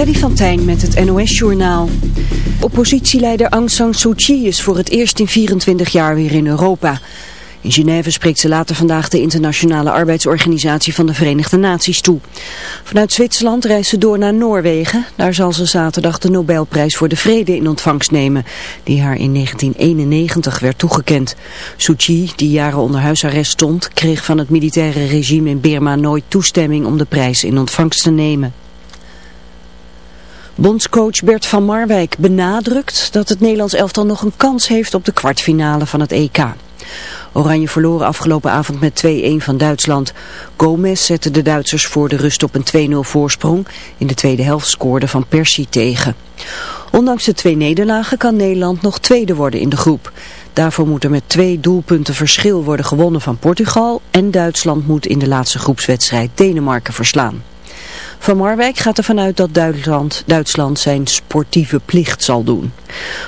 Freddy van Tijn met het NOS-journaal. Oppositieleider Aung San Suu Kyi is voor het eerst in 24 jaar weer in Europa. In Genève spreekt ze later vandaag de internationale arbeidsorganisatie van de Verenigde Naties toe. Vanuit Zwitserland reist ze door naar Noorwegen. Daar zal ze zaterdag de Nobelprijs voor de Vrede in ontvangst nemen, die haar in 1991 werd toegekend. Suu Kyi, die jaren onder huisarrest stond, kreeg van het militaire regime in Birma nooit toestemming om de prijs in ontvangst te nemen. Bondscoach Bert van Marwijk benadrukt dat het Nederlands elftal nog een kans heeft op de kwartfinale van het EK. Oranje verloren afgelopen avond met 2-1 van Duitsland. Gomez zette de Duitsers voor de rust op een 2-0 voorsprong. In de tweede helft scoorde Van Persie tegen. Ondanks de twee nederlagen kan Nederland nog tweede worden in de groep. Daarvoor moet er met twee doelpunten verschil worden gewonnen van Portugal en Duitsland moet in de laatste groepswedstrijd Denemarken verslaan. Van Marwijk gaat ervan uit dat Duitsland, zijn sportieve plicht zal doen.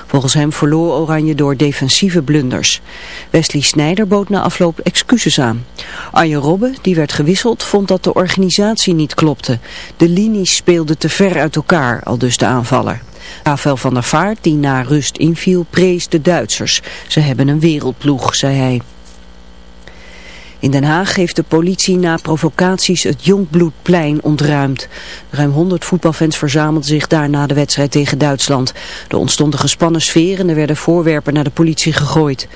Volgens hem verloor Oranje door defensieve blunders. Wesley Snijder bood na afloop excuses aan. Arjen Robben, die werd gewisseld, vond dat de organisatie niet klopte. De linies speelden te ver uit elkaar, al dus de aanvaller. Rafael van der Vaart, die na rust inviel, prees de Duitsers. Ze hebben een wereldploeg, zei hij. In Den Haag heeft de politie na provocaties het Jongbloedplein ontruimd. Ruim 100 voetbalfans verzamelden zich daar na de wedstrijd tegen Duitsland. Er ontstond een gespannen sfeer en er werden voorwerpen naar de politie gegooid.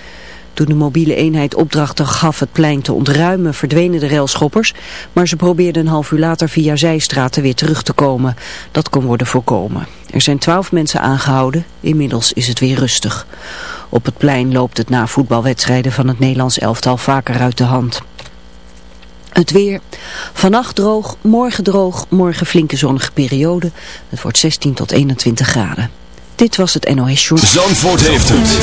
Toen de mobiele eenheid opdrachten gaf het plein te ontruimen, verdwenen de railschoppers, maar ze probeerden een half uur later via zijstraten weer terug te komen. Dat kon worden voorkomen. Er zijn twaalf mensen aangehouden, inmiddels is het weer rustig. Op het plein loopt het na voetbalwedstrijden van het Nederlands elftal vaker uit de hand. Het weer. Vannacht droog, morgen droog, morgen flinke zonnige periode. Het wordt 16 tot 21 graden. Dit was het NOS Show. Zandvoort heeft het.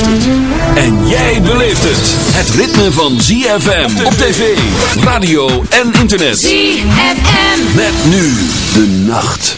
En jij beleeft het. Het ritme van ZFM op tv, radio en internet. ZFM. Met nu de nacht.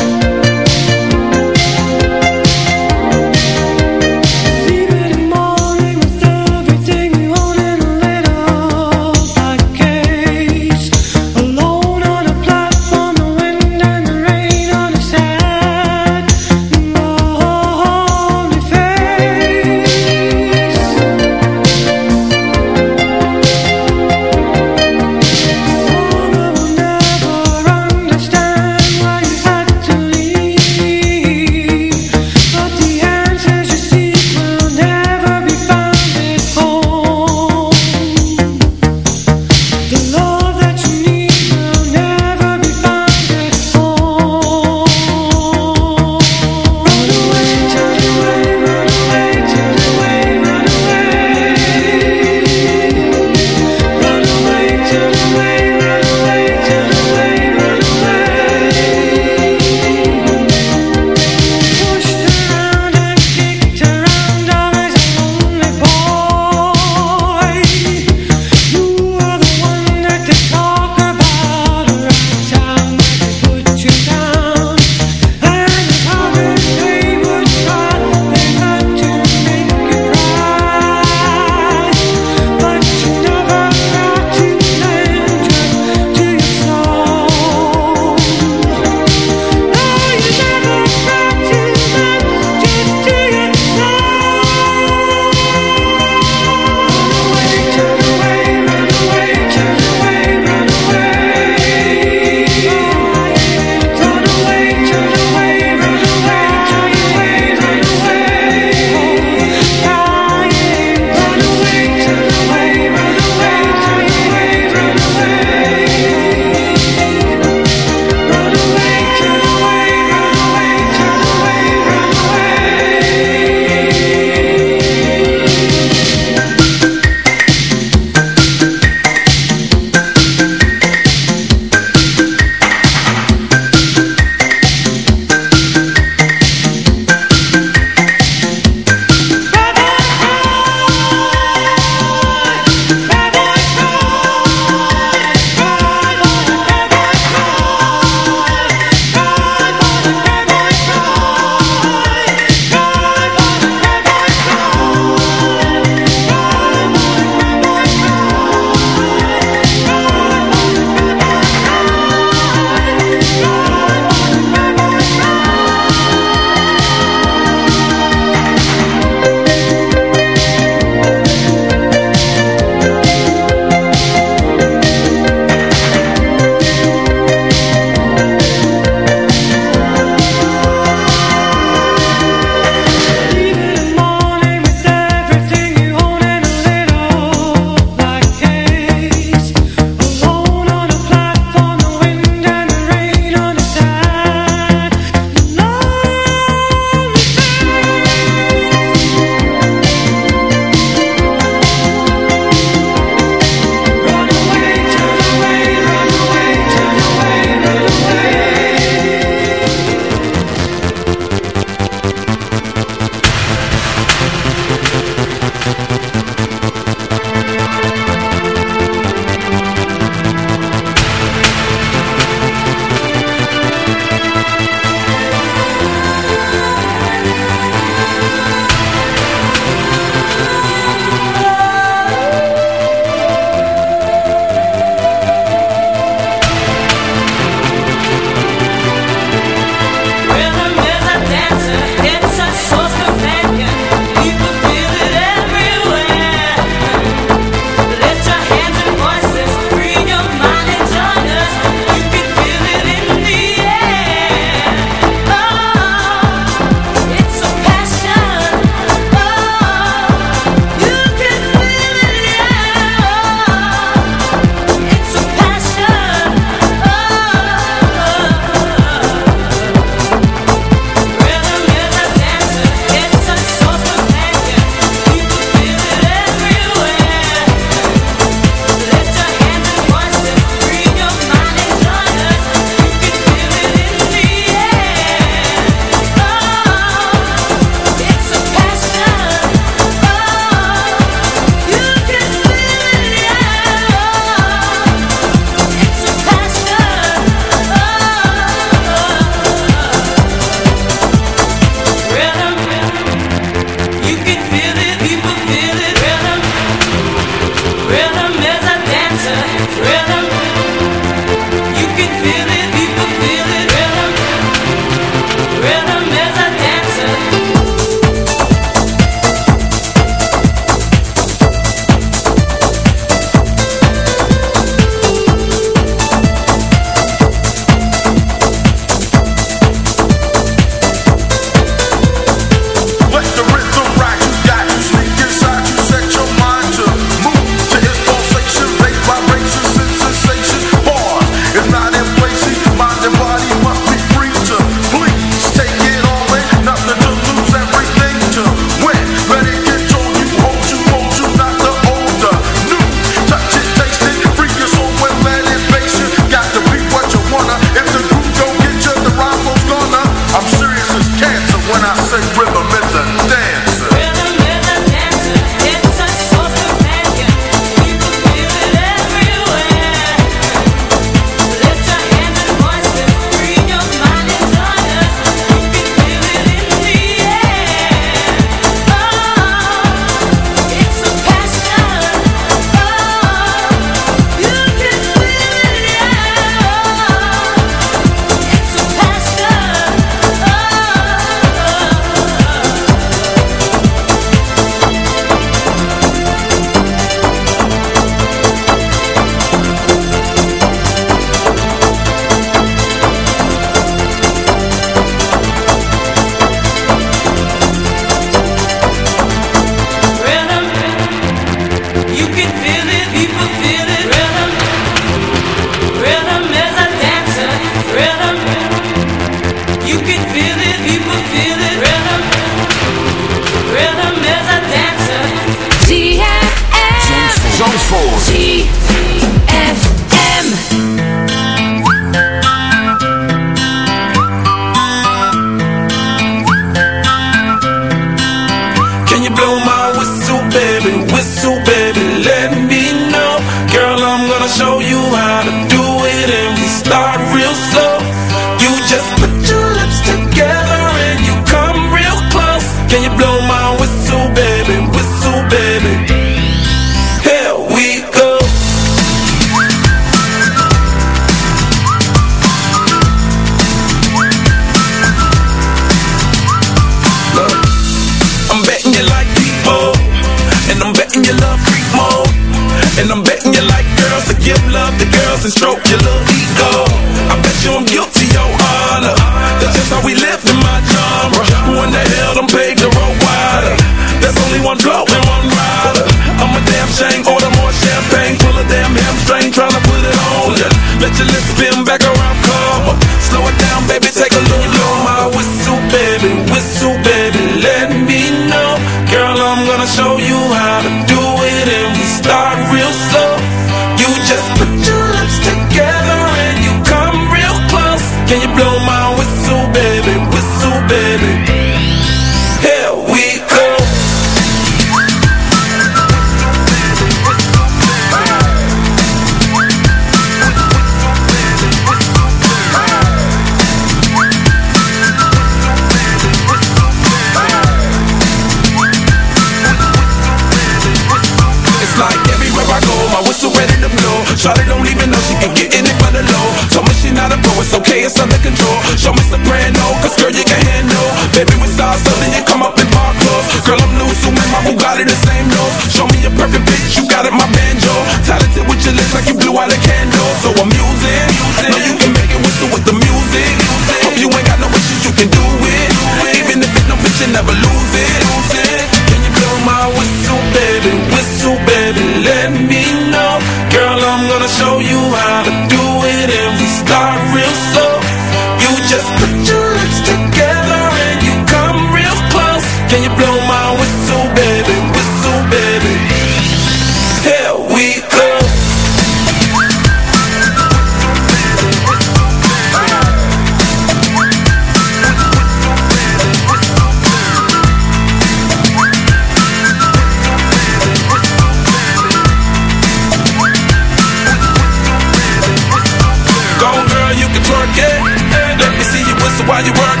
while you work.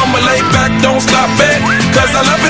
I'ma lay back, don't stop it. Cause I love it.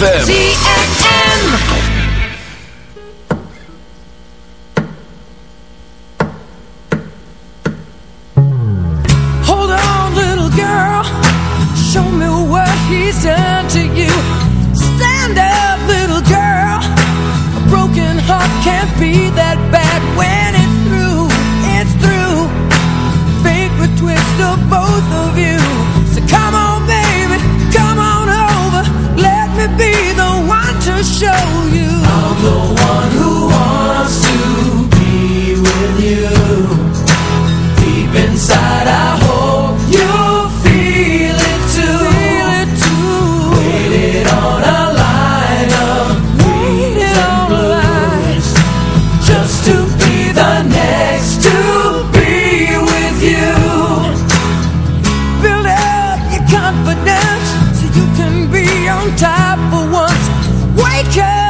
ZFM. confidence so you can be on top for once. Wake up.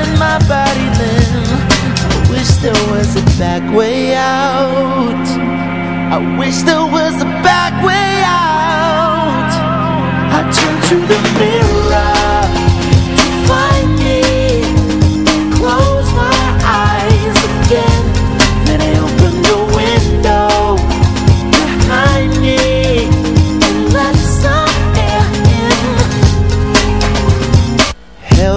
And my body limb. I wish there was a back way out. I wish there was a back way out. I'd turn through the question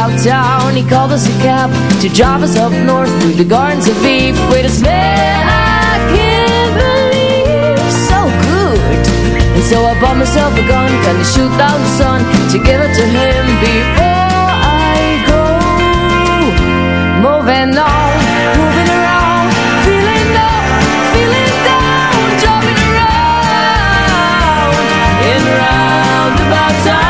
About town, he called us a cab to drive us up north through the gardens of Eve with a smell I can't believe. So good. And so I bought myself a gun, gonna shoot down the sun To give it to him before I go Moving on, moving around Feeling down, feeling down Jumping around In roundabout town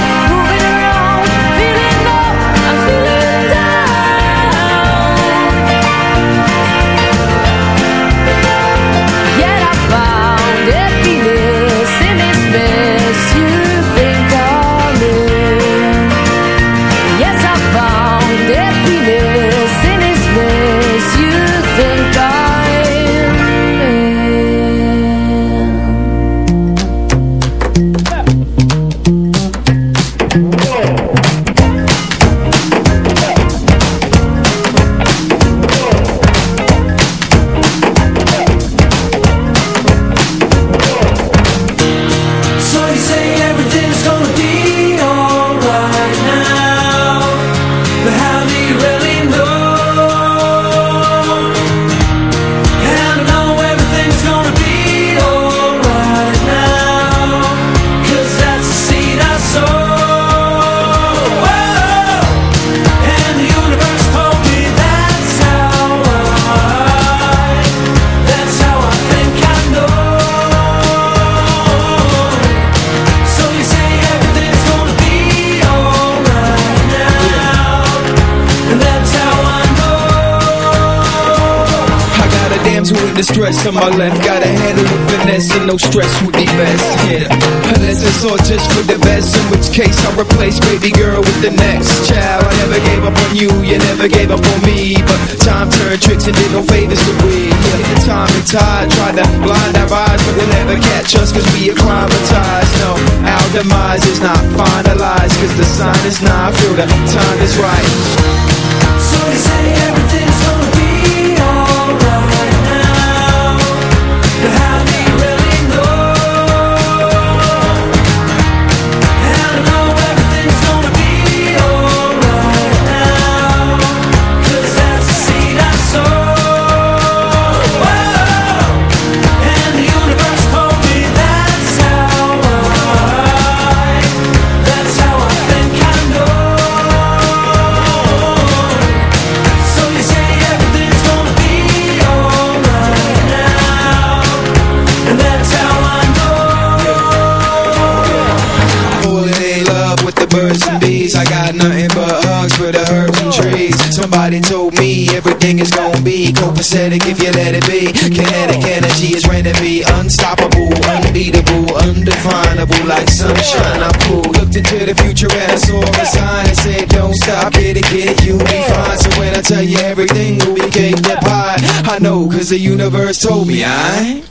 never gave up on me But time turned tricks and did no favors to we Yeah, time and tide tried to blind our eyes But they'll never catch us cause we acclimatized. No, our demise is not finalized Cause the sign is not, I feel the time is right copacetic if you let it be. Kinetic energy is ready to be unstoppable, unbeatable, undefinable, like sunshine. I pulled, looked into the future and I saw a sign that said, Don't stop, get it, get it, you'll be fine. So when I tell you everything will be cake and pie, I know, cause the universe told me I.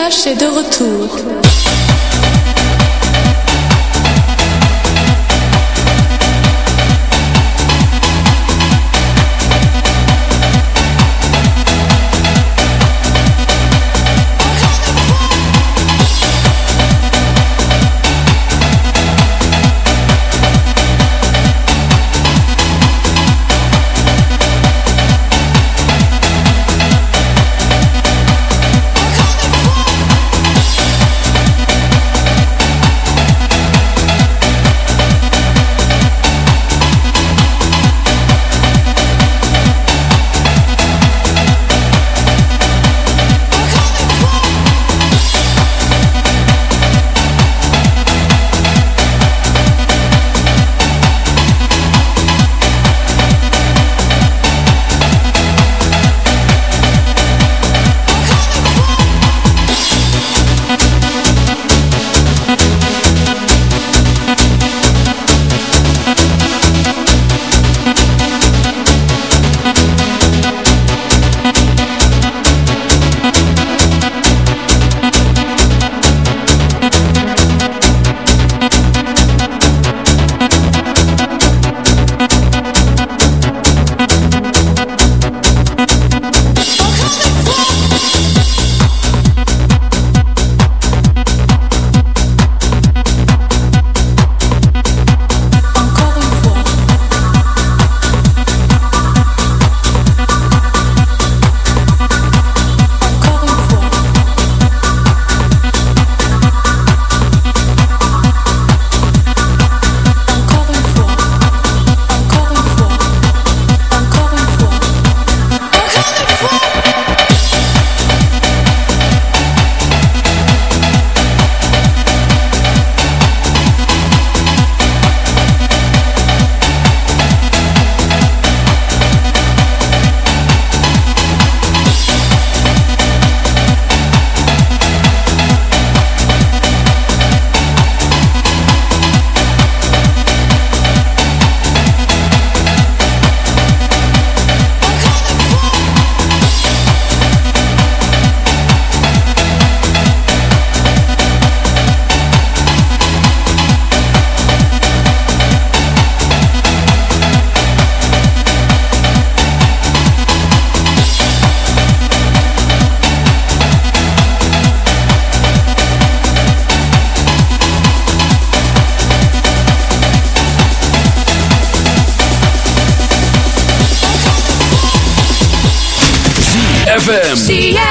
Zach est de retour. ZFM.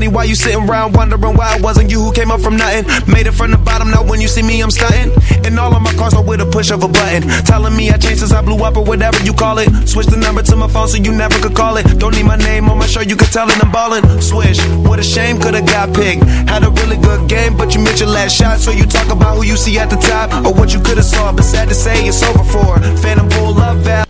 Money while you sitting around wondering why it wasn't you who came up from nothing. Made it from the bottom, now when you see me, I'm stunting. And all of my cars are with a push of a button. Telling me I changed since I blew up or whatever you call it. Switch the number to my phone so you never could call it. Don't need my name on my shirt, you could tell it I'm ballin'. Swish, what a shame, could've got picked. Had a really good game, but you missed your last shot. So you talk about who you see at the top or what you could've saw. But sad to say, it's over for. Phantom Bull Love Val.